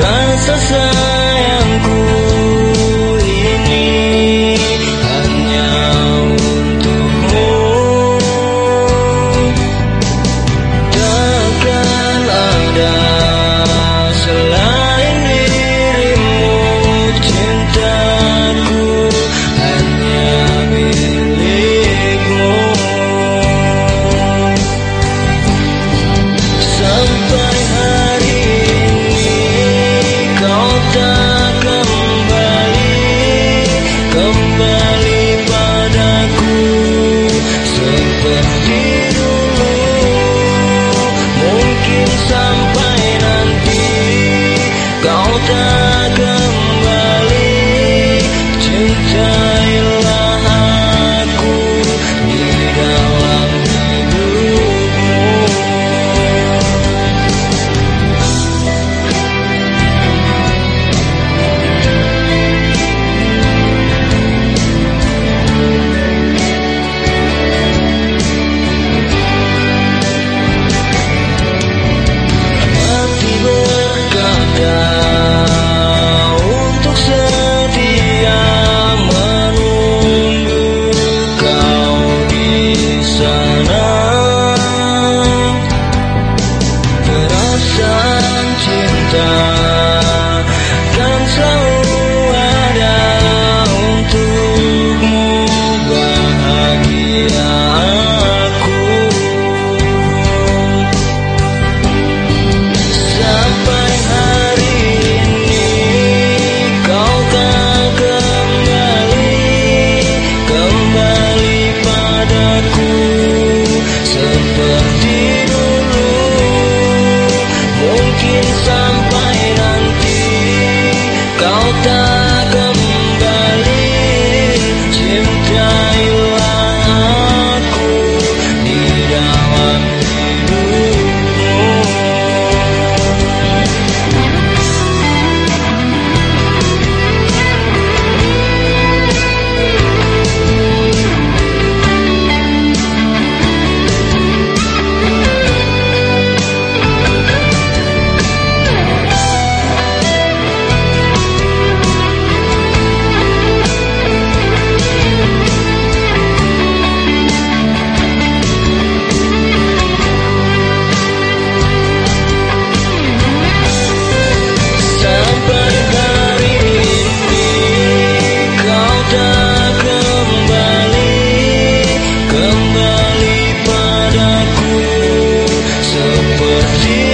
蓝色是 done. if you